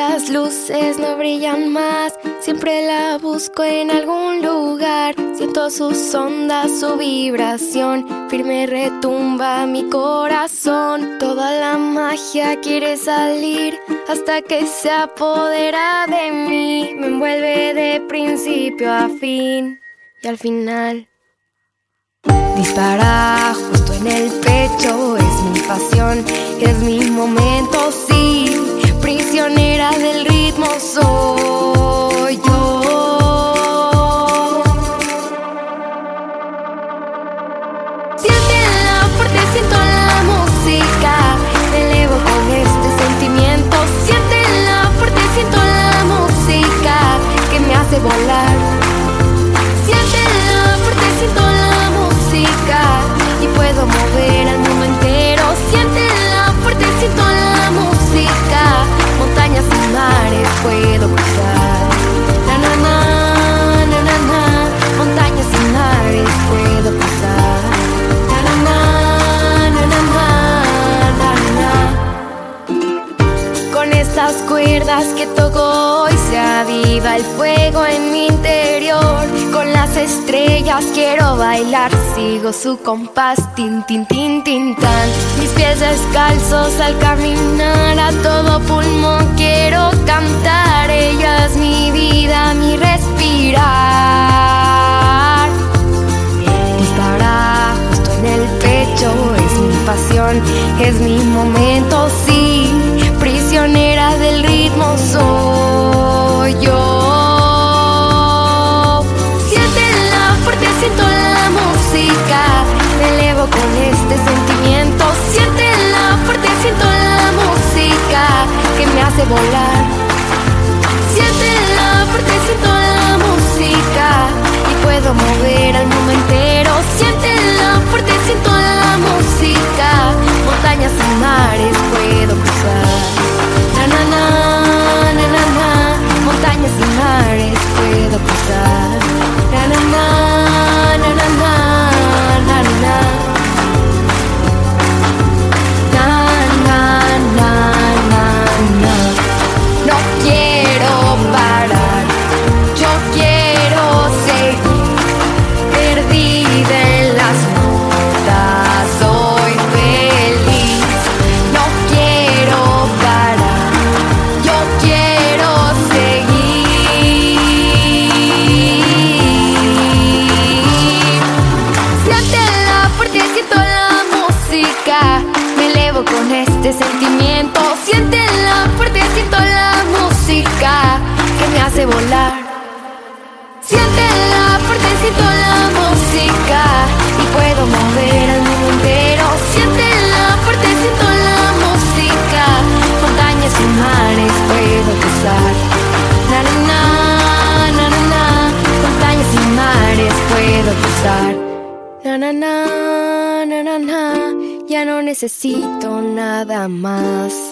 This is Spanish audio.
las luces no brillan más, siempre la busco en algún lugar. Siento sus ondas, su vibración, firme retumba mi corazón. Toda la magia quiere salir hasta que se apodera de mí. Me envuelve de principio a fin y al final. Dispara justo en el pecho, es mi pasión, es mi momento, del ritmo soy estas cuerdas que toco hoy se aviva el fuego en mi interior. Con las estrellas quiero bailar, sigo su compás, tin, tin, tin, tin, tan. Mis pies descalzos al caminar a todo pulmón quiero cantar. Ella es mi vida, mi respirar. Disparar justo en el pecho es mi pasión, es mi momento, sí. Hace volar. Este sentimiento. Siéntela fuerte, siento la música que me hace volar. Siéntela fuerte, siento la música y puedo mover al mundo entero. Siéntela fuerte, siento la música. Montañas y mares puedo cruzar. Na na na na na. Montañas y mares puedo cruzar. Na na na. Ya no necesito nada más.